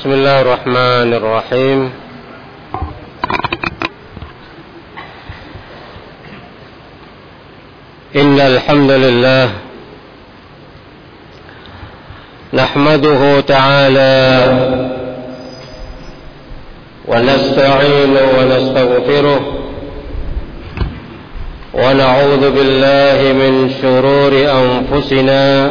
بسم الله الرحمن الرحيم. إن الحمد لله نحمده تعالى ونستعين ونستغفره ونعوذ بالله من شرور أنفسنا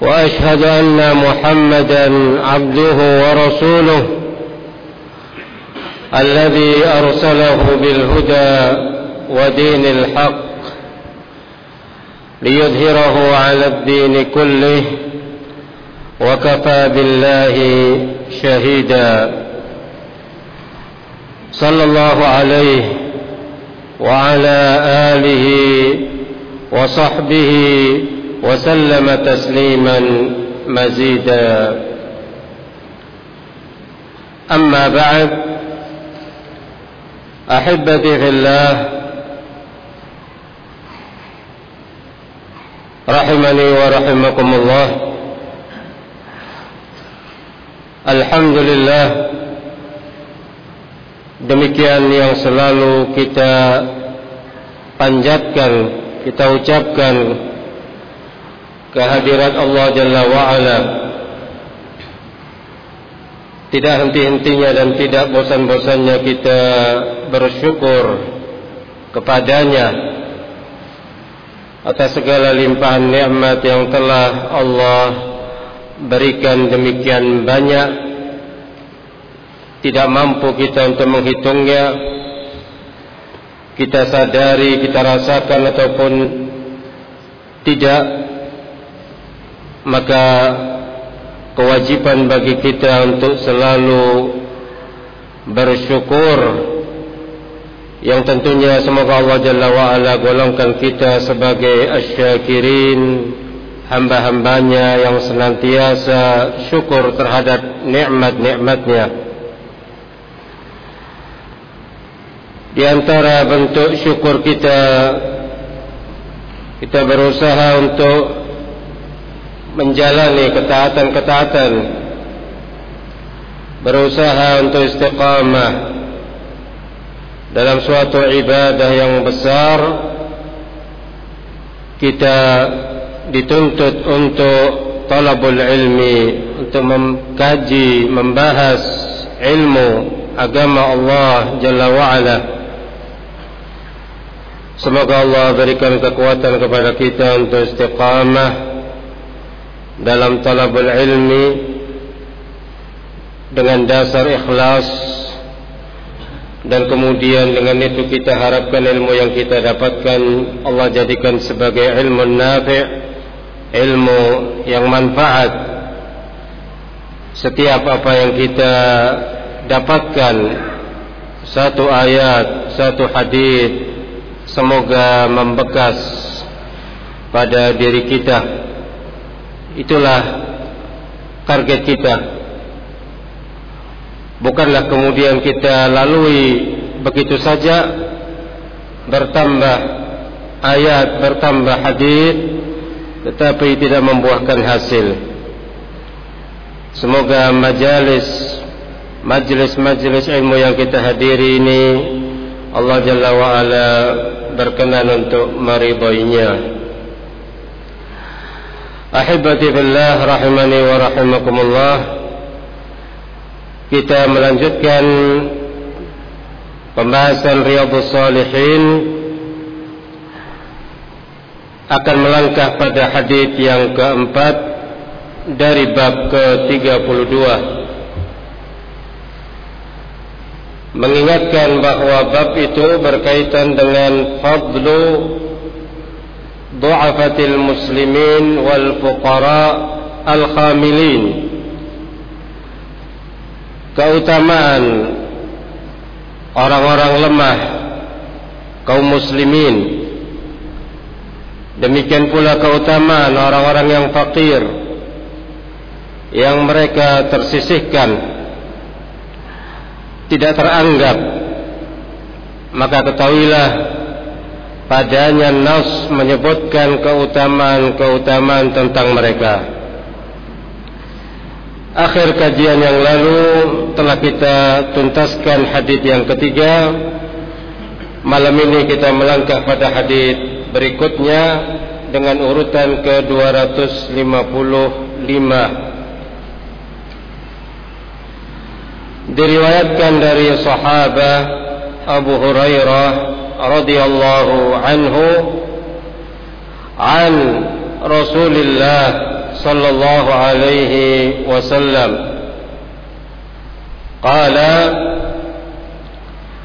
وأشهد أن محمدا عبده ورسوله الذي أرسله بالهدى ودين الحق ليظهره على الدين كله وكفى بالله شهيدا. صلى الله عليه وعلى آله وصحبه وسلم تسليما مزيدا أما بعد أحبتي في الله رحمني ورحمكم الله Alhamdulillah Demikian yang selalu kita panjatkan Kita ucapkan Kehadirat Allah Jalla wa'ala. Tidak henti-hentinya dan tidak bosan-bosannya kita bersyukur Kepadanya atas segala limpahan nikmat yang telah Allah berikan demikian banyak. Tidak mampu kita untuk menghitungnya. Kita sadari kita rasakan ataupun tidak maka kewajiban bagi kita untuk selalu bersyukur yang tentunya semoga Allah Jalla wa'ala golongkan kita sebagai asyakirin hamba-hambanya yang senantiasa syukur terhadap nikmat-nikmatnya. Di antara bentuk syukur kita kita berusaha untuk menjalani ketaatan-ketaatan berusaha untuk istiqamah dalam suatu ibadah yang besar kita dituntut untuk talabul ilmi untuk mengkaji membahas ilmu agama Allah Jalla wa'ala. Semoga Allah berikan kekuatan kepada kita untuk istiqamah dalam talabul ilmi dengan dasar ikhlas dan kemudian dengan itu kita harapkan ilmu yang kita dapatkan Allah jadikan sebagai ilmu nafi' ilmu yang manfaat. Setiap apa yang kita dapatkan satu ayat satu hadis semoga membekas pada diri kita itulah target kita. Bukanlah kemudian kita lalui begitu saja bertambah ayat bertambah hadis tetapi tidak membuahkan hasil. Semoga majalis majlis-majlis ilmu yang kita hadiri ini Allah Jalla wa berkenan untuk meridainya Ahibati billah rahimani wa rahimakumullah. Kita melanjutkan pembahasan Riyadhus Salihin. Akan melangkah pada hadis yang keempat dari bab ke-32. Mengingatkan bahwa bab itu berkaitan dengan fadlu muslimin wal fuqara al-khamilin keutamaan orang-orang lemah kaum muslimin. Demikian pula keutamaan orang-orang yang fakir yang mereka tersisihkan tidak teranggap. Maka ketahuilah padanya nas menyebutkan keutamaan-keutamaan tentang mereka. Akhir kajian yang lalu telah kita tuntaskan hadis yang ketiga. Malam ini kita melangkah pada hadis berikutnya dengan urutan ke-255. Diriwayatkan dari sahabat Abu Hurairah رضي الله عنه عن رسول الله صلى الله عليه وسلم. قال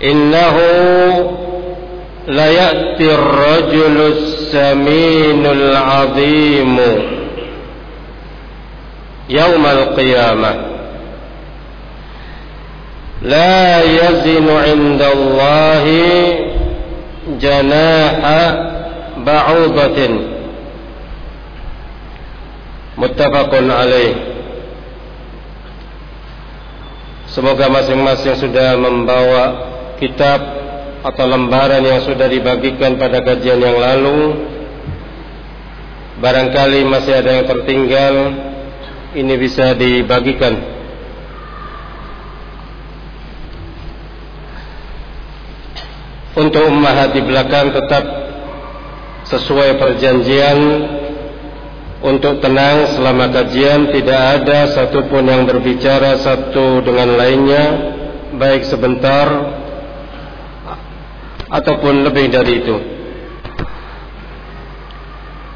إنه ليأتي الرجل السمين العظيم يوم القيامة. لا يزن عند الله janaha ba'udatin muttafaqun alaih Semoga masing-masing sudah membawa kitab atau lembaran yang sudah dibagikan pada kajian yang lalu. Barangkali masih ada yang tertinggal Ini bisa dibagikan untuk ummahat di belakang tetap sesuai perjanjian. Untuk tenang selama kajian. Tidak ada satupun yang berbicara satu dengan lainnya baik sebentar ataupun lebih dari itu.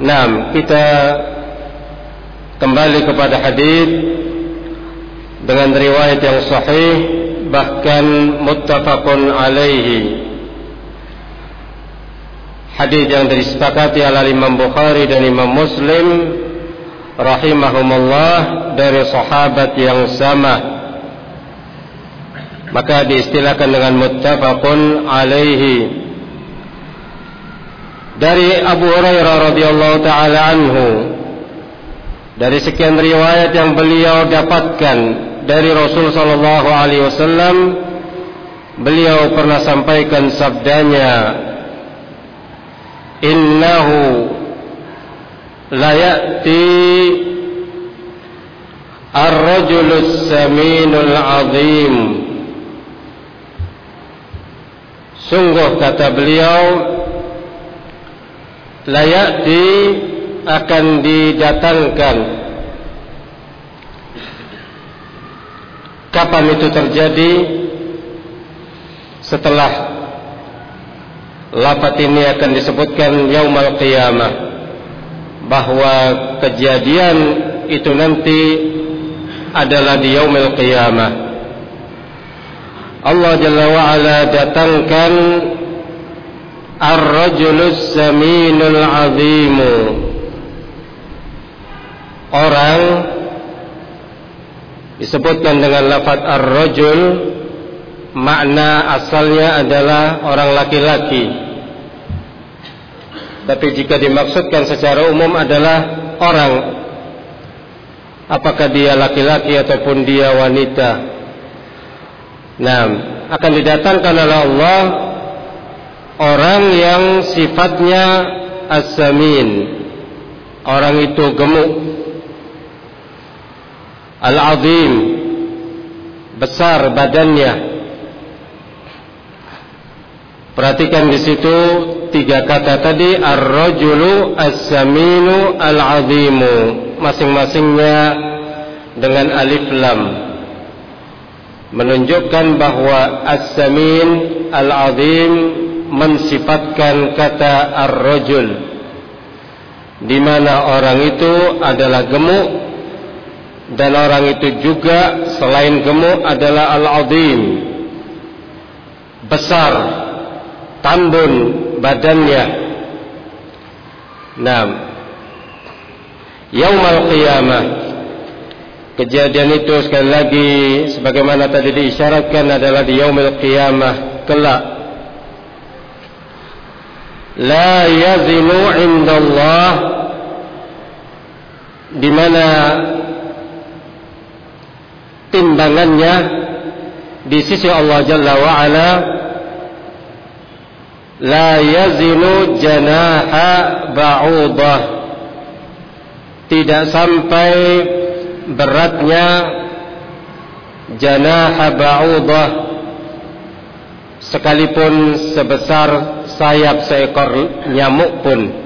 Nah, kita kembali kepada hadis dengan riwayat yang sahih bahkan muttafaqun alaihi hadis yang disepakati oleh Imam Bukhari dan Imam Muslim rahimahumullah dari sahabat yang sama. Maka diistilahkan dengan muttafaqun alaihi. Dari Abu Hurairah radhiyallahu taala anhu dari sekian riwayat yang beliau dapatkan dari Rasul sallallahu alaihi wasallam beliau pernah sampaikan sabdanya innahu la ya'ti ar-rajulus saminul azim. Sungguh kata beliau la ya'ti akan didatangkan. Kapan itu terjadi? Setelah lafat ini akan disebutkan yaumal qiyamah bahwa kejadian itu nanti adalah di yaumil qiyamah. Allah Jalla wa Ala datangkan Ar-rajulus saminul azimu. Orang Disebutkan dengan lafaz ar-rajul Makna asalnya adalah orang laki-laki tapi jika dimaksudkan secara umum adalah orang. Apakah dia laki-laki ataupun dia wanita? Nah akan didatangkan oleh Allah orang yang sifatnya asamin orang itu gemuk. Al-azim. Besar badannya. Perhatikan di situ tiga kata tadi ar-rajulu as-saminu al-azimu. Masing-masingnya dengan alif lam. Menunjukkan bahwa as-samin al-azim mensifatkan kata ar-rajul. Di mana orang itu adalah gemuk dan orang itu juga selain gemuk adalah al-azim. Besar tambun badannya. Naam. Yaumal qiyamah kejadian itu sekali lagi sebagaimana tadi diisyaratkan adalah di yaumil qiyamah kelak la yazinu indallah di mana timbangannya di sisi Allah Jalla wa ala la yazinu janaha ba'udah. Tidak sampai beratnya janaha ba'udah. Sekalipun sebesar sayap seekor nyamuk pun.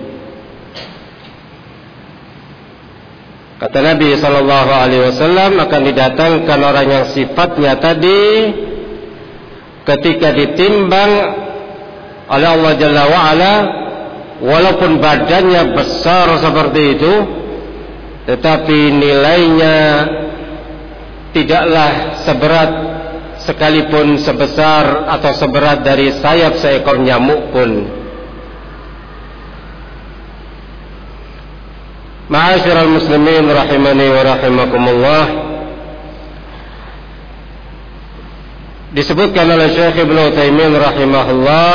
Kata Nabi sallallahu alaihi wasallam akan didatangkan orang yang sifatnya tadi ketika ditimbang oleh Allah Jalla wa'ala walaupun badannya besar seperti itu tetapi nilainya tidaklah seberat sekalipun sebesar atau seberat dari sayap seekor nyamuk pun. Ma'asyiral muslimin rahimani wa rahimakumullah. Disebutkan oleh Syekh Ibnu Taimin rahimahullah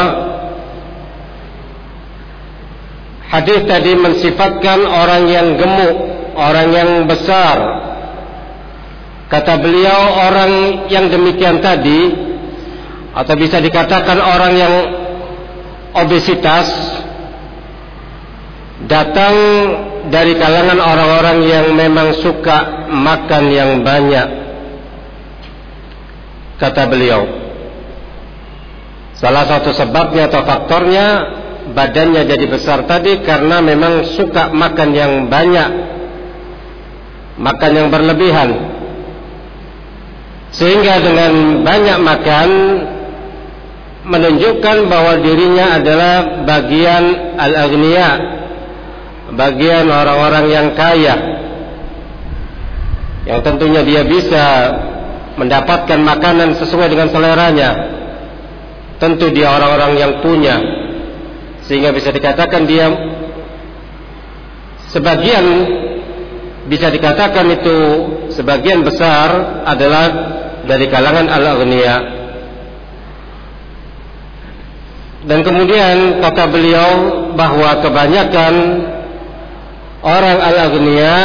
Hadis tadi mensifatkan orang yang gemuk, orang yang besar. Kata beliau orang yang demikian tadi atau bisa dikatakan orang yang obesitas datang dari kalangan orang-orang yang memang suka makan yang banyak. Kata beliau. Salah satu sebabnya atau faktornya badannya jadi besar tadi karena memang suka makan yang banyak makan yang berlebihan. Sehingga dengan banyak makan menunjukkan bahwa dirinya adalah bagian al-aghniya bagian orang-orang yang kaya yang tentunya dia bisa mendapatkan makanan sesuai dengan seleranya. Tentu dia orang-orang yang punya sehingga bisa dikatakan dia sebagian bisa dikatakan itu sebagian besar adalah dari kalangan al-aghniya. Dan kemudian kata beliau bahwa kebanyakan orang al-aghniya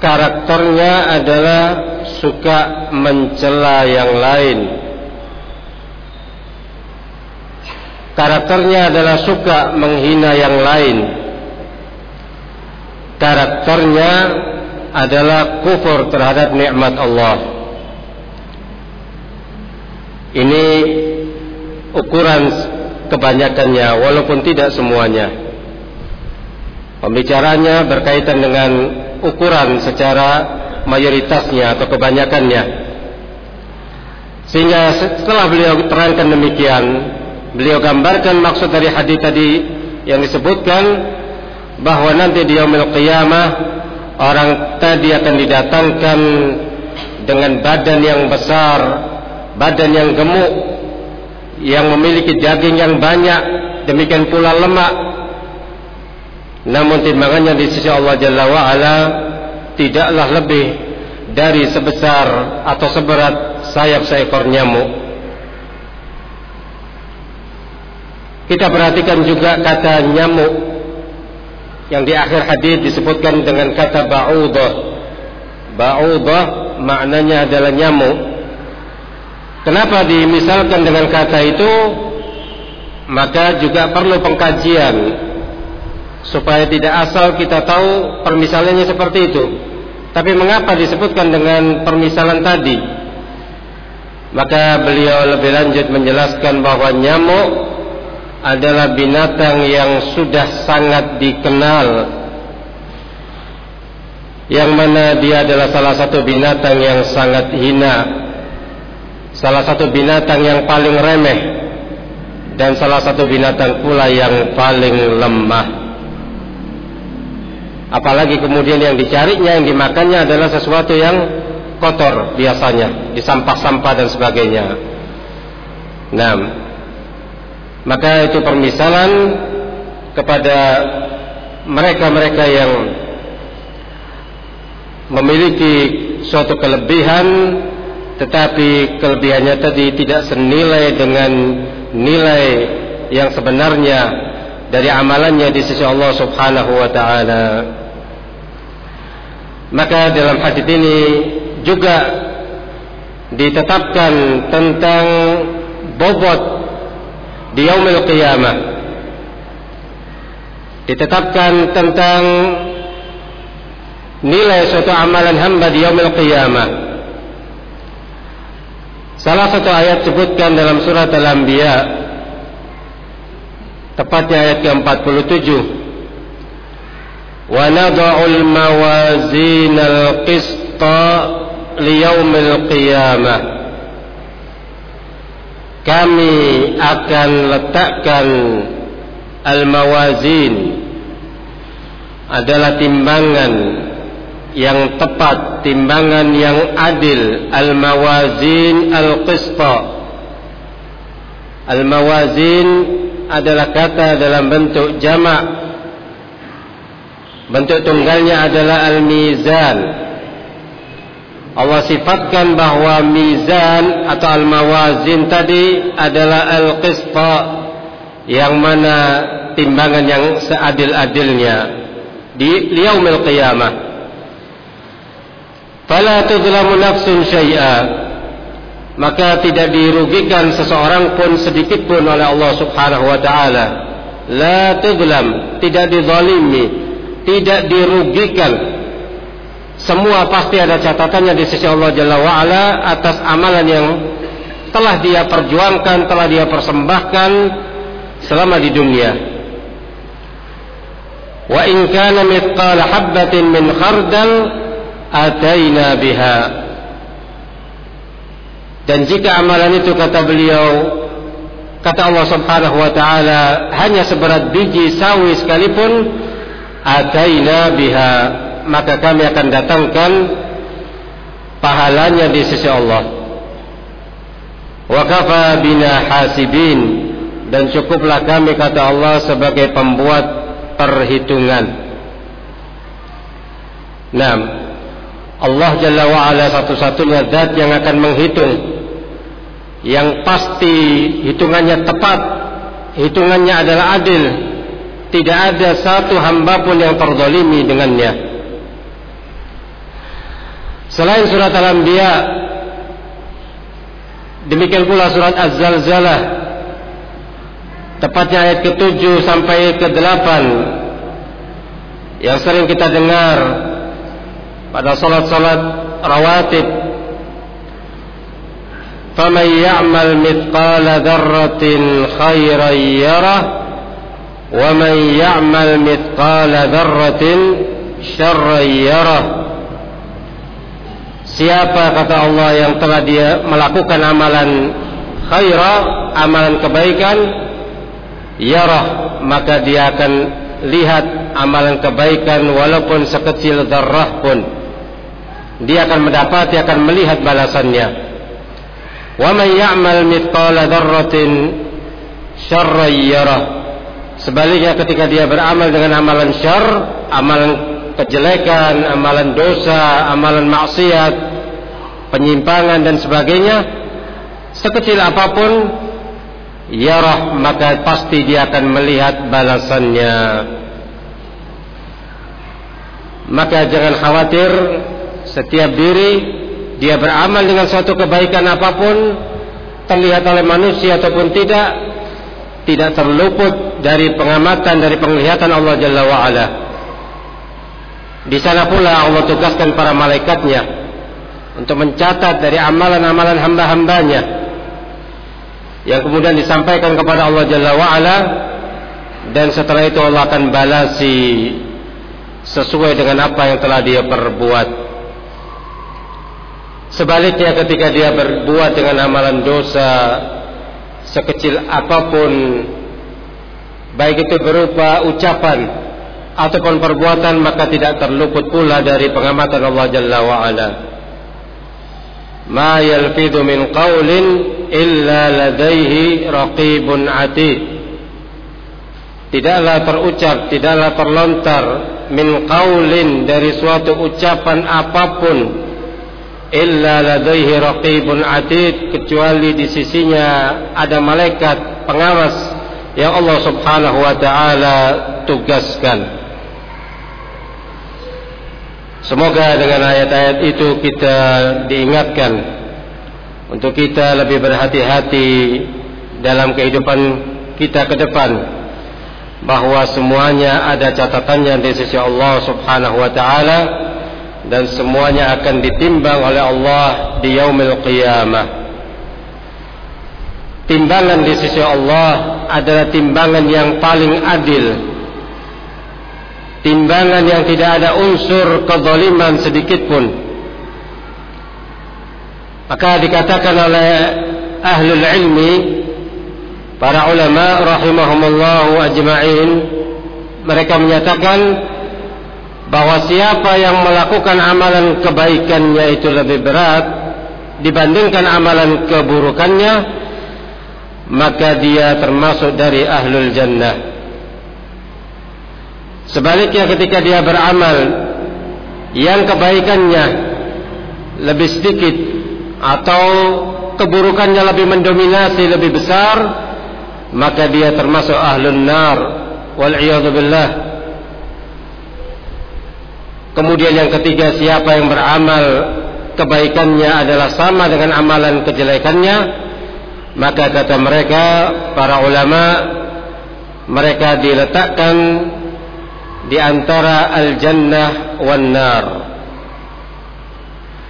karakternya adalah suka mencela yang lain Karakternya adalah suka menghina yang lain. Karakternya adalah kufur terhadap nikmat Allah. Ini ukuran kebanyakannya walaupun tidak semuanya. Pembicaranya berkaitan dengan ukuran secara mayoritasnya atau kebanyakannya. Sehingga setelah beliau terangkan demikian, beliau gambarkan maksud dari hadis tadi yang disebutkan bahwa nanti di yaumil qiyamah orang tadi akan didatangkan dengan badan yang besar, badan yang gemuk, yang memiliki daging yang banyak, demikian pula lemak. Namun timbangannya di sisi Allah Jalla wa ala tidaklah lebih dari sebesar atau seberat sayap seekor nyamuk. Kita perhatikan juga kata nyamuk yang di akhir hadis disebutkan dengan kata ba'udah. Ba'udah maknanya adalah nyamuk. Kenapa dimisalkan dengan kata itu? Maka juga perlu pengkajian supaya tidak asal kita tahu permisalannya seperti itu. Tapi mengapa disebutkan dengan permisalan tadi? Maka beliau lebih lanjut menjelaskan bahwa nyamuk adalah binatang yang sudah sangat dikenal. Yang mana dia adalah salah satu binatang yang sangat hina. Salah satu binatang yang paling remeh. Dan salah satu binatang pula yang paling lemah. Apalagi kemudian yang dicarinya yang dimakannya adalah sesuatu yang kotor biasanya. Di sampah-sampah dan sebagainya. Nah maka itu permisalan kepada mereka-mereka yang memiliki suatu kelebihan tetapi kelebihannya tadi tidak senilai dengan nilai yang sebenarnya dari amalannya di sisi Allah Subhanahu wa taala. Maka dalam hadis ini juga ditetapkan tentang bobot di yaumil qiyamah. Ditetapkan tentang nilai suatu amalan hamba di yaumil qiyamah. Salah satu ayat sebutkan dalam surat Al-Anbiya tepatnya ayat ke-47 Wa nad'ul mawazin al-qista liyaumil qiyamah Kami akan letakkan al-mawazin adalah timbangan yang tepat, timbangan yang adil, al-mawazin al-qista. Al-mawazin adalah kata dalam bentuk jamak. Bentuk tunggalnya adalah al-mizan. Allah sifatkan bahawa mizan atau al-mawazin tadi adalah al-qista yang mana timbangan yang seadil-adilnya di yaumil qiyamah. Fala tudlamu nafsun syai'a. Maka tidak dirugikan seseorang pun sedikit pun oleh Allah Subhanahu wa taala. La tudlam tidak dizalimi tidak dirugikan semua pasti ada catatannya di sisi Allah Jalla wa ala atas amalan yang telah dia perjuangkan telah dia persembahkan selama di dunia. Wa in kana mithqala habatin min khardal ataina biha. Dan jika amalan itu kata beliau kata Allah Subhanahu wa taala hanya seberat biji sawi sekalipun ataina biha maka kami akan datangkan pahalanya di sisi Allah. Wa bina hasibin. Dan cukuplah kami kata Allah sebagai pembuat perhitungan. Nah, Allah Jalla wa'ala satu-satunya zat yang akan menghitung. Yang pasti hitungannya tepat. Hitungannya adalah adil. Tidak ada satu hamba pun yang terzalimi dengannya selain surat Al-Anbiya demikian pula surat Az-Zalzalah tepatnya ayat ke-7 sampai ke-8 yang sering kita dengar pada salat-salat rawatib. Ya'mal mithqala dzarratin khairan yarah wa man ya'mal mithqala dzarratin syarran yarah Siapa kata Allah yang telah dia melakukan amalan khaira, amalan kebaikan, yarah maka dia akan lihat amalan kebaikan walaupun sekecil darah pun. Dia akan mendapat dia akan melihat balasannya. Wa man ya'mal mithqala dzarratin yarah sebaliknya ketika dia beramal dengan amalan syar amalan kejelekan amalan dosa amalan maksiat penyimpangan dan sebagainya sekecil apa pun yarah maka pasti dia akan melihat balasannya maka jangan khawatir setiap diri dia beramal dengan suatu kebaikan apa pun terlihat oleh manusia ataupun tidak tidak terluput dari pengamatan dari penglihatan Allah Jalla wa ala. Di sana pula Allah tugaskan para malaikatnya untuk mencatat dari amalan-amalan hamba-hambanya yang kemudian disampaikan kepada Allah Jalla wa ala dan setelah itu Allah akan balasi sesuai dengan apa yang telah dia perbuat. Sebaliknya ketika dia berbuat dengan amalan dosa sekecil apa pun baik itu berupa ucapan ataupun perbuatan maka tidak terluput pula dari pengamatan Allah Jalla wa ala. Ma yalfidhu min qawlin illa ladaihi raqibun atid. Tidaklah terucap, tidaklah terlontar min qaulin dari suatu ucapan apa pun illa ladaihi raqibun atid kecuali di sisinya ada malaikat pengawas yang Allah Subhanahu wa taala tugaskan. Semoga dengan ayat-ayat itu kita diingatkan untuk kita lebih berhati-hati dalam kehidupan kita ke depan bahwa semuanya ada catatannya di sisi Allah Subhanahu wa taala dan semuanya akan ditimbang oleh Allah di yaumil qiyamah. Timbangan di sisi Allah adalah timbangan yang paling adil. Timbangan yang tidak ada unsur kezaliman sedikit pun. Maka dikatakan oleh ahlul ilmi para ulama rahimahumullah ajma'in mereka menyatakan bahwa siapa yang melakukan amalan kebaikannya itu lebih berat dibandingkan amalan keburukannya maka dia termasuk dari ahlul jannah sebaliknya ketika dia beramal yang kebaikannya lebih sedikit atau keburukannya lebih mendominasi lebih besar maka dia termasuk ahlun nar wal billah. Kemudian yang ketiga siapa yang beramal kebaikannya adalah sama dengan amalan kejelekannya maka kata mereka para ulama mereka diletakkan di antara al-jannah wan nar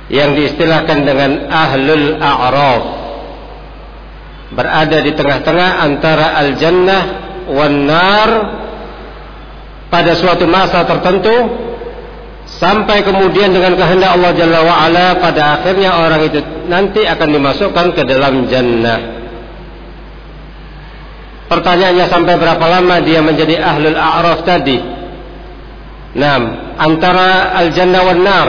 yang diistilahkan dengan ahlul a'raf berada di tengah-tengah antara al-jannah wan nar pada suatu masa tertentu sampai kemudian dengan kehendak Allah Jalla wa ala pada akhirnya orang itu nanti akan dimasukkan ke dalam jannah. Pertanyaannya sampai berapa lama dia menjadi ahlul a'raf tadi? Nah, antara al-jannah wan nar.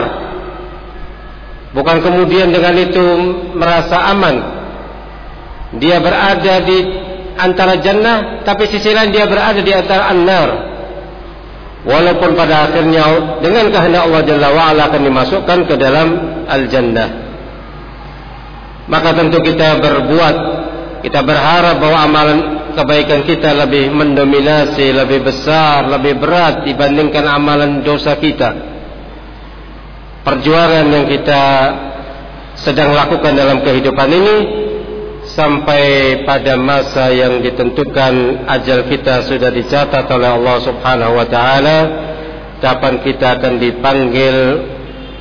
Bukan kemudian dengan itu merasa aman. Dia berada di antara jannah tapi sisi lain dia berada di antara an-nar. Walaupun pada akhirnya dengan kehendak Allah Jalla wa'ala akan dimasukkan ke dalam al-jannah. Maka tentu kita berbuat kita berharap bahwa amalan kebaikan kita lebih mendominasi lebih besar, lebih berat dibandingkan amalan dosa kita. Perjuangan yang kita sedang lakukan dalam kehidupan ini sampai pada masa yang ditentukan ajal kita sudah dicatat oleh Allah Subhanahu wa taala kapan kita akan dipanggil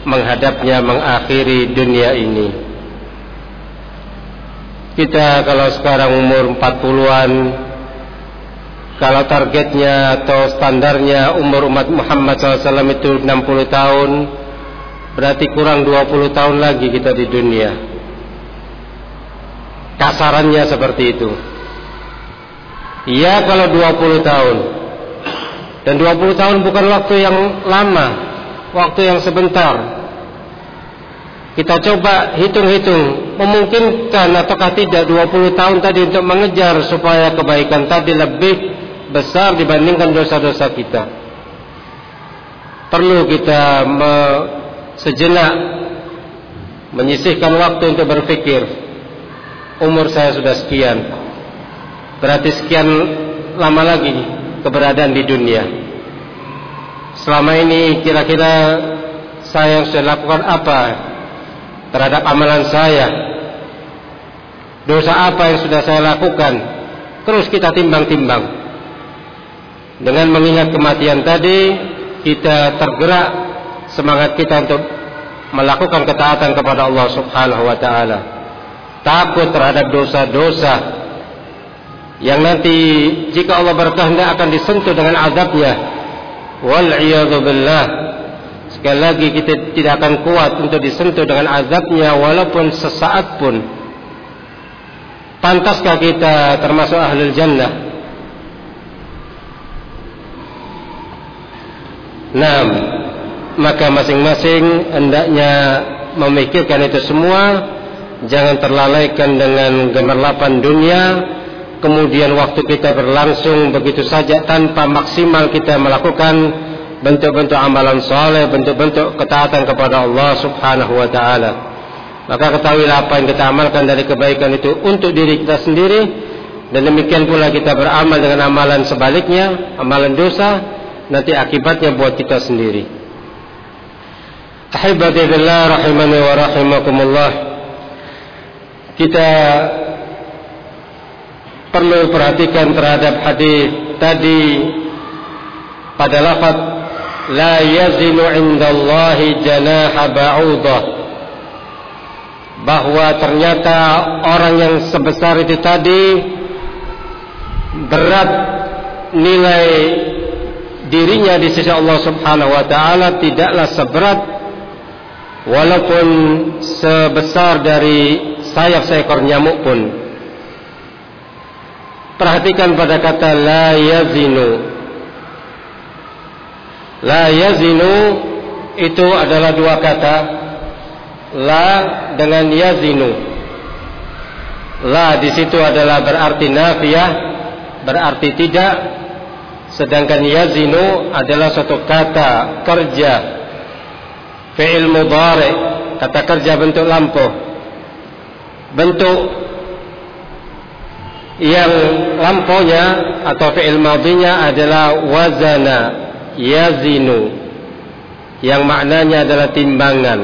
menghadapnya mengakhiri dunia ini kita kalau sekarang umur 40-an kalau targetnya atau standarnya umur umat Muhammad SAW itu 60 tahun berarti kurang 20 tahun lagi kita di dunia Kasarannya seperti itu. Iya kalau 20 tahun. Dan 20 tahun bukan waktu yang lama, waktu yang sebentar. Kita coba hitung-hitung, memungkinkan ataukah tidak 20 tahun tadi untuk mengejar supaya kebaikan tadi lebih besar dibandingkan dosa-dosa kita. Perlu kita me, sejenak menyisihkan waktu untuk berpikir umur saya sudah sekian. Berarti sekian lama lagi keberadaan di dunia. Selama ini kira-kira saya yang sudah lakukan apa terhadap amalan saya. Dosa apa yang sudah saya lakukan? Terus kita timbang-timbang. Dengan mengingat kematian tadi kita tergerak semangat kita untuk melakukan ketaatan kepada Allah Subhanahu wa taala. Takut terhadap dosa-dosa yang nanti jika Allah berkehendak akan disentuh dengan azabnya. Wal billah sekali lagi kita tidak akan kuat untuk disentuh dengan azabnya walaupun sesaat pun. Pantaskah kita termasuk ahlul jannah? Nah, maka masing-masing hendaknya memikirkan itu semua. Jangan terlalaikan dengan gemerlapan dunia. Kemudian waktu kita berlangsung begitu saja tanpa maksimal kita melakukan bentuk-bentuk amalan soleh, bentuk-bentuk ketaatan kepada Allah Subhanahu wa taala. Maka ketahuilah apa yang kita amalkan dari kebaikan itu untuk diri kita sendiri dan demikian pula kita beramal dengan amalan sebaliknya, amalan dosa, nanti akibatnya buat kita sendiri. Ahibati billah rahimani wa rahimakumullah. Kita perlu perhatikan terhadap hadis tadi pada lafaz la yazinu indallahi janaha ba'udah bahwa ternyata orang yang sebesar itu tadi berat nilai dirinya di sisi Allah Subhanahu wa taala tidaklah seberat walaupun sebesar dari sayap seekor nyamuk pun. Perhatikan pada kata la yazinu La yazinu itu adalah dua kata la dengan yazinu. La di situ adalah berarti nafiyah, berarti tidak. Sedangkan yazinu adalah suatu kata kerja fi'il mudhari, kata kerja bentuk lampu. Bentuk yang lampunya atau fi'il madinya adalah wazana yazinu. Yang maknanya adalah timbangan.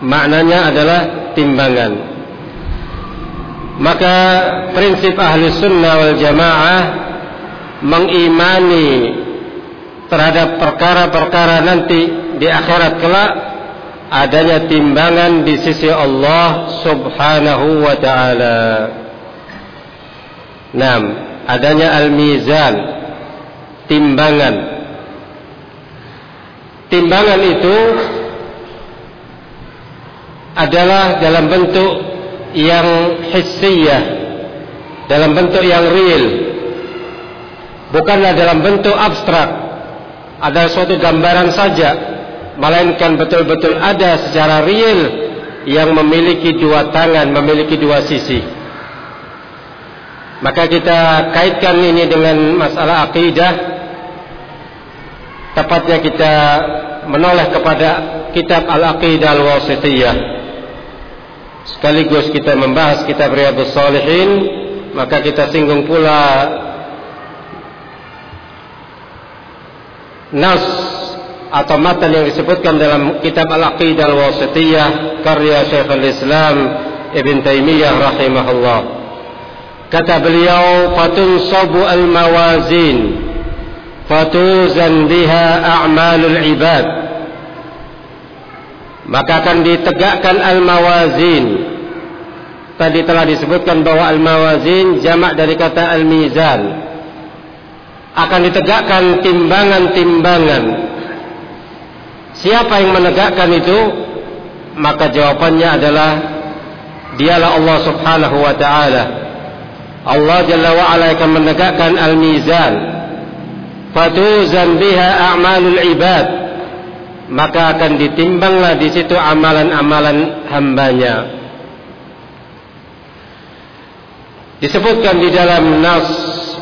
Maknanya adalah timbangan. Maka prinsip ahli sunnah wal jamaah mengimani terhadap perkara-perkara nanti di akhirat kelak adanya timbangan di sisi Allah subhanahu wa ta'ala. 6. Adanya al-mizan timbangan. Timbangan itu adalah dalam bentuk yang hissiyah, dalam bentuk yang real. Bukanlah dalam bentuk abstrak, ada suatu gambaran saja, melainkan betul-betul ada secara real yang memiliki dua tangan, memiliki dua sisi. Maka kita kaitkan ini dengan masalah akidah. Tepatnya kita menoleh kepada kitab Al-Aqidah Al-Wasitiyah sekaligus kita membahas kitab Riyadhus Salihin maka kita singgung pula nas atau matan yang disebutkan dalam kitab Al-Aqidah Al-Wasitiyah karya Syekhul Islam Ibn Taimiyah rahimahullah kata beliau fatun sabu al-mawazin fatuzan biha a'malul ibad. Maka akan ditegakkan al-mawazin. Tadi telah disebutkan bahwa al-mawazin jamak dari kata al-mizan. Akan ditegakkan timbangan-timbangan. Siapa yang menegakkan itu? Maka jawabannya adalah dialah Allah subhanahu wa ta'ala Allah jalla wa'ala akan menegakkan al-mizan. Fatuzan biha a'malul ibad. Maka akan ditimbanglah di situ amalan-amalan hambanya. Disebutkan di dalam nas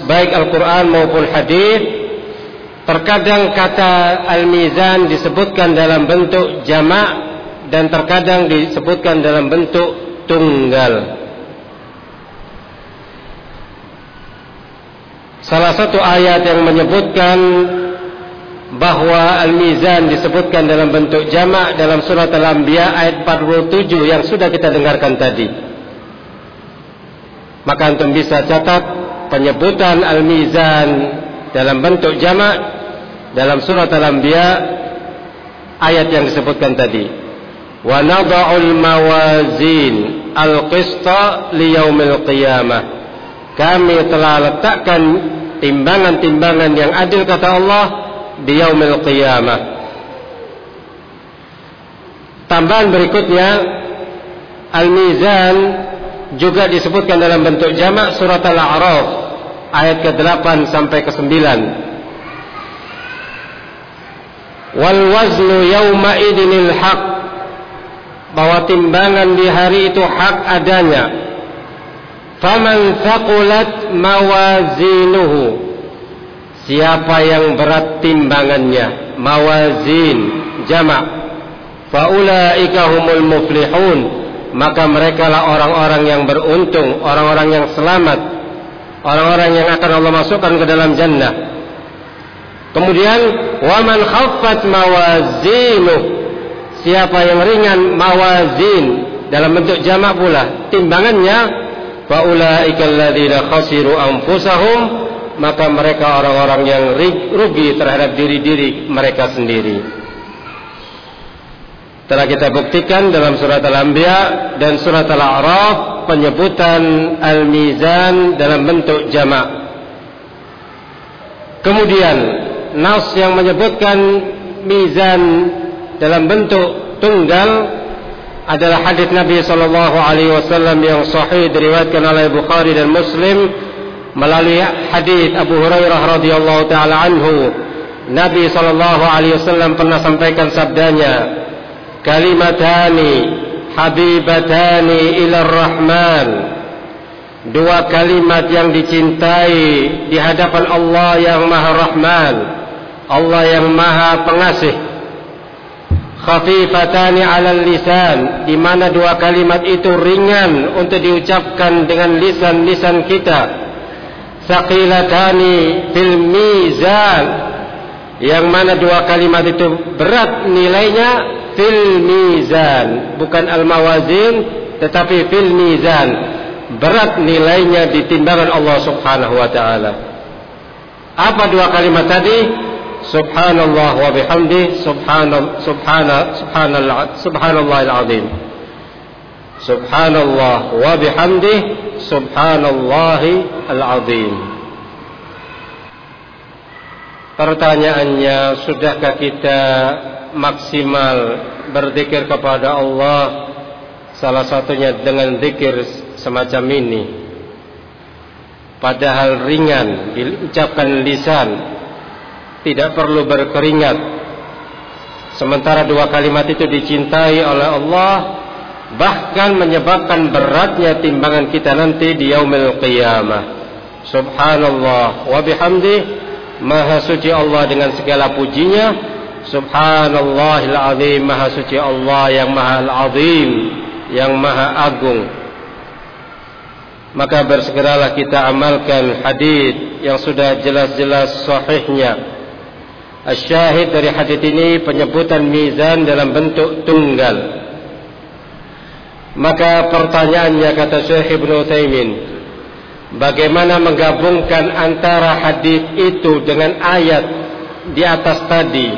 baik Al-Quran maupun hadis terkadang kata al-mizan disebutkan dalam bentuk jamak dan terkadang disebutkan dalam bentuk tunggal salah satu ayat yang menyebutkan bahwa al-mizan disebutkan dalam bentuk jamak dalam surat al-anbiya ayat 47 yang sudah kita dengarkan tadi. Maka antum bisa catat penyebutan al-mizan dalam bentuk jamak dalam surat al-anbiya ayat yang disebutkan tadi. Wa nada'ul mawazin al-qista liyaumil qiyamah. Kami telah letakkan timbangan-timbangan yang adil kata Allah di yaumil qiyamah. Tambahan berikutnya Al-Mizan juga disebutkan dalam bentuk jamak surat Al-A'raf ayat ke-8 sampai ke-9. Wal waznu yauma idinil haq bahwa timbangan di hari itu hak adanya faman thaqulat mawazinuhu. Siapa yang berat timbangannya mawazin jamak faulaika humul muflihun. Maka mereka lah orang-orang yang beruntung orang-orang yang selamat. Orang-orang yang akan Allah masukkan ke dalam jannah. Kemudian waman khaffat mawazinu siapa yang ringan mawazin. Dalam bentuk jamak pula timbangannya faulaika alladzina khasiru anfusahum maka mereka orang-orang yang rugi terhadap diri-diri mereka sendiri. Telah kita buktikan dalam surat Al-Anbiya dan surat Al-A'raf penyebutan Al-Mizan dalam bentuk jamak. Kemudian nas yang menyebutkan mizan dalam bentuk tunggal adalah hadis Nabi sallallahu alaihi wasallam yang sahih diriwayatkan oleh Bukhari dan Muslim melalui hadis Abu Hurairah radhiyallahu taala anhu. Nabi sallallahu alaihi wasallam pernah sampaikan sabdanya kalimatani habibatani ila rahman. Dua kalimat yang dicintai di hadapan Allah yang Maha Rahman Allah yang Maha Pengasih khafifatani 'alal lisan di mana dua kalimat itu ringan untuk diucapkan dengan lisan-lisan kita. Saqilatani fil mizan yang mana dua kalimat itu berat nilainya fil mizan. Bukan al mawazin tetapi fil mizan. Berat nilainya di timbangan Allah Subhanahu wa taala. Apa dua kalimat tadi subhanallah wa bihamdi subhanallah subhanallah subhanallahil azim subhanallah wa bihamdi subhanallahil azim Pertanyaannya sudahkah kita maksimal berzikir kepada Allah salah satunya dengan zikir semacam ini? Padahal ringan diucapkan lisan tidak perlu berkeringat. Sementara dua kalimat itu dicintai oleh Allah bahkan menyebabkan beratnya timbangan kita nanti di yaumil qiyamah. Subhanallah wa bihamdi maha suci Allah dengan segala pujinya. Subhanallahil azim maha suci Allah yang maha azim yang maha agung. Maka bersegeralah kita amalkan hadis yang sudah jelas-jelas sahihnya Asyahid dari hadis ini penyebutan mizan dalam bentuk tunggal. Maka pertanyaannya kata Syekh Ibnu Taimin, bagaimana menggabungkan antara hadis itu dengan ayat di atas tadi?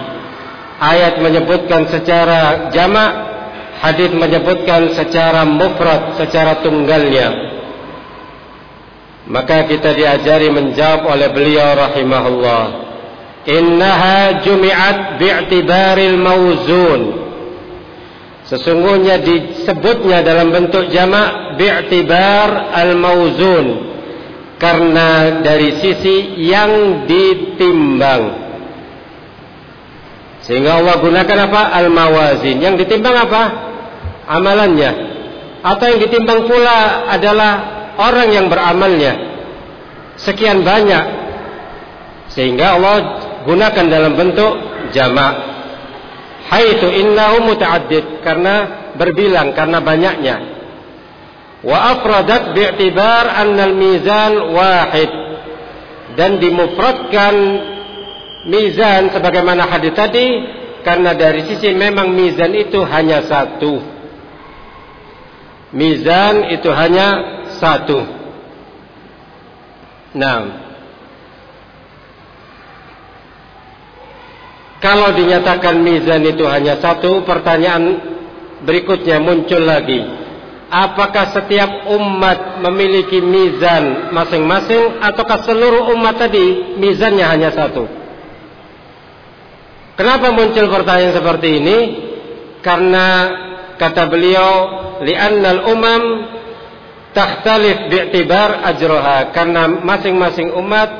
Ayat menyebutkan secara jamak, hadis menyebutkan secara mufrad, secara tunggalnya. Maka kita diajari menjawab oleh beliau rahimahullah innaha jumi'at bi'tibaril mauzun sesungguhnya disebutnya dalam bentuk jamak bi'tibar al mauzun karena dari sisi yang ditimbang. Sehingga Allah gunakan apa? Al mawazin. Yang ditimbang apa? Amalannya. Atau yang ditimbang pula adalah orang yang beramalnya. Sekian banyak. Sehingga Allah gunakan dalam bentuk jamak. Haitsu innahu muta'addid karena berbilang karena banyaknya. Wa afradat bi'tibar annal mizan wahid. Dan dimufradkan mizan sebagaimana hadis tadi karena dari sisi memang mizan itu hanya satu. Mizan itu hanya satu. Nah Kalau dinyatakan mizan itu hanya satu, pertanyaan berikutnya muncul lagi. Apakah setiap umat memiliki mizan masing-masing ataukah seluruh umat tadi mizannya hanya satu? Kenapa muncul pertanyaan seperti ini? Karena kata beliau, li'annal umam takhtalif bi'tibar ajroha. Karena masing-masing umat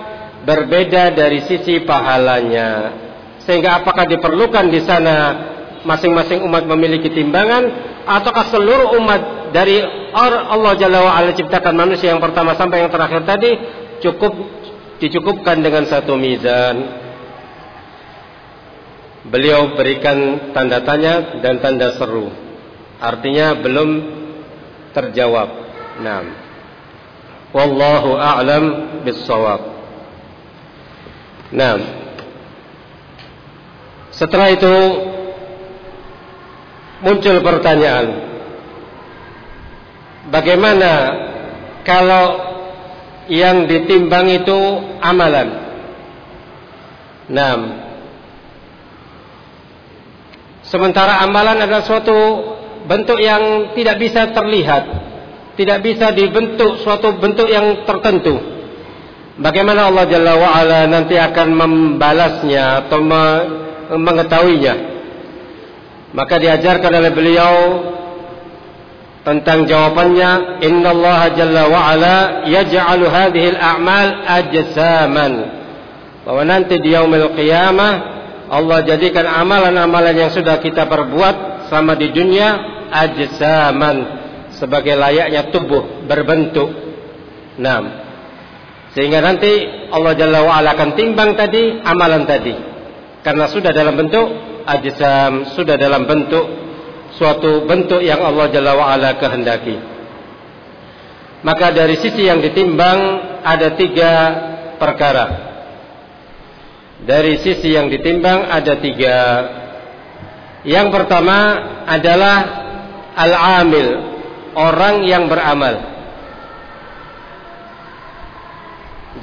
berbeda dari sisi pahalanya. Sehingga apakah diperlukan di sana masing-masing umat memiliki timbangan ataukah seluruh umat dari Allah Jalla wa ala ciptakan manusia yang pertama sampai yang terakhir tadi cukup dicukupkan dengan satu mizan. Beliau berikan tanda tanya dan tanda seru. Artinya belum terjawab. Nah. Wallahu a'lam bis-shawab. Setelah itu muncul pertanyaan. Bagaimana kalau yang ditimbang itu amalan? Nah, sementara amalan adalah suatu bentuk yang tidak bisa terlihat, tidak bisa dibentuk suatu bentuk yang tertentu. Bagaimana Allah Jalla wa'ala nanti akan membalasnya atau mengetahuinya? Maka diajarkan oleh beliau tentang jawabannya Inna Allah Jalla wa Ala yaj'alu hadhihi al-a'mal ajsaman bahwa nanti di yaumil qiyamah Allah jadikan amalan-amalan yang sudah kita perbuat selama di dunia ajsaman sebagai layaknya tubuh berbentuk. Nah, sehingga nanti Allah Jalla wa Ala akan timbang tadi amalan tadi karena sudah dalam bentuk ajsam sudah dalam bentuk suatu bentuk yang Allah Jalla wa ala kehendaki. Maka dari sisi yang ditimbang ada tiga perkara. Dari sisi yang ditimbang ada tiga. Yang pertama adalah al-amil, orang yang beramal.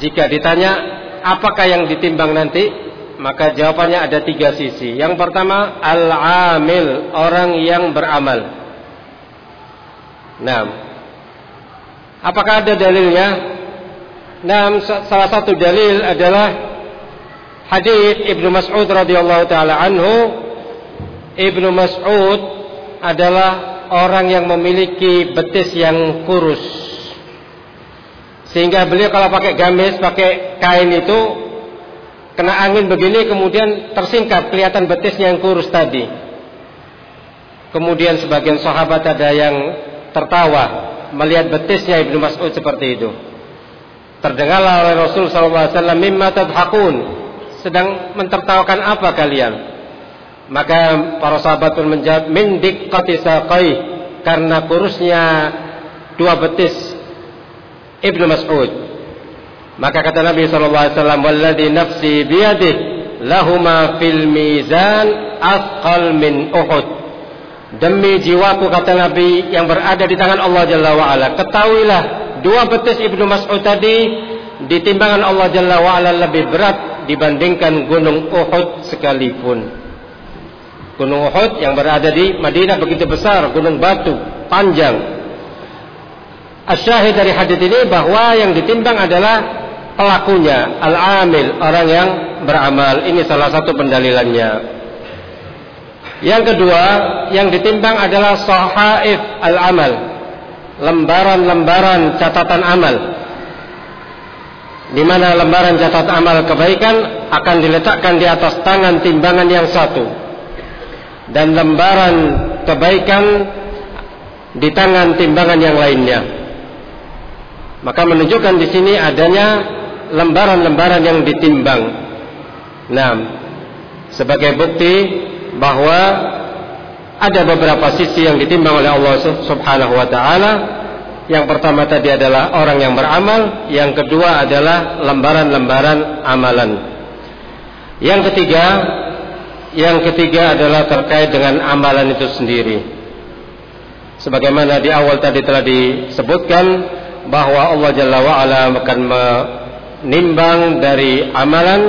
Jika ditanya apakah yang ditimbang nanti, maka jawabannya ada tiga sisi. Yang pertama, al-amil, orang yang beramal. Nah, apakah ada dalilnya? Nah, salah satu dalil adalah hadis Ibnu Mas'ud radhiyallahu taala anhu. Ibnu Mas'ud adalah orang yang memiliki betis yang kurus. Sehingga beliau kalau pakai gamis, pakai kain itu kena angin begini kemudian tersingkap kelihatan betisnya yang kurus tadi. Kemudian sebagian sahabat ada yang tertawa melihat betisnya Ibnu Mas'ud seperti itu. Terdengarlah oleh Rasul SAW, mimma tadhakun. Sedang mentertawakan apa kalian? Maka para sahabat pun menjawab, min diqqati. Karena kurusnya dua betis Ibnu Mas'ud. Maka kata Nabi sallallahu alaihi wasallam, "Walladzi nafsi biyadih lahuma fil mizan asqal min Uhud." Demi jiwaku kata Nabi yang berada di tangan Allah Jalla wa ketahuilah dua betis Ibnu Mas'ud tadi di timbangan Allah Jalla wa lebih berat dibandingkan gunung Uhud sekalipun. Gunung Uhud yang berada di Madinah begitu besar, gunung batu panjang. Asyahid dari hadis ini bahwa yang ditimbang adalah pelakunya al-amil orang yang beramal. Ini salah satu pendalilannya. Yang kedua yang ditimbang adalah sahaif al-amal. Lembaran-lembaran catatan amal. Di mana lembaran catatan amal kebaikan akan diletakkan di atas tangan timbangan yang satu. Dan lembaran kebaikan di tangan timbangan yang lainnya. Maka menunjukkan di sini adanya lembaran-lembaran yang ditimbang. Nah, sebagai bukti bahwa ada beberapa sisi yang ditimbang oleh Allah Subhanahu wa taala. Yang pertama tadi adalah orang yang beramal, yang kedua adalah lembaran-lembaran amalan. Yang ketiga, yang ketiga adalah terkait dengan amalan itu sendiri. Sebagaimana di awal tadi telah disebutkan bahwa Allah Jalla wa ala akan nimbang dari amalan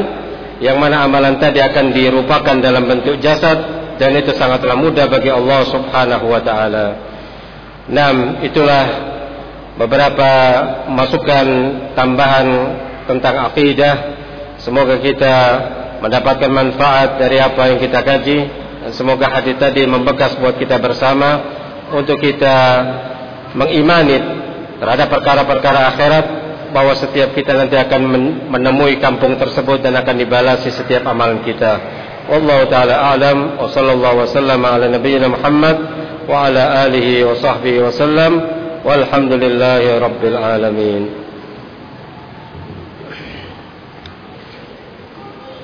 yang mana amalan tadi akan dirupakan dalam bentuk jasad dan itu sangatlah mudah bagi Allah Subhanahu wa taala. Nam, itulah beberapa masukan tambahan tentang akidah. Semoga kita mendapatkan manfaat dari apa yang kita kaji. Semoga hadis tadi membekas buat kita bersama untuk kita mengimani terhadap perkara-perkara akhirat bahwa setiap kita nanti akan menemui kampung tersebut dan akan dibalasi setiap amalan kita. Wallahu taala alam wa sallallahu wasallam ala nabiyyina Muhammad wa ala alihi wa sahbihi wasallam walhamdulillahi rabbil alamin.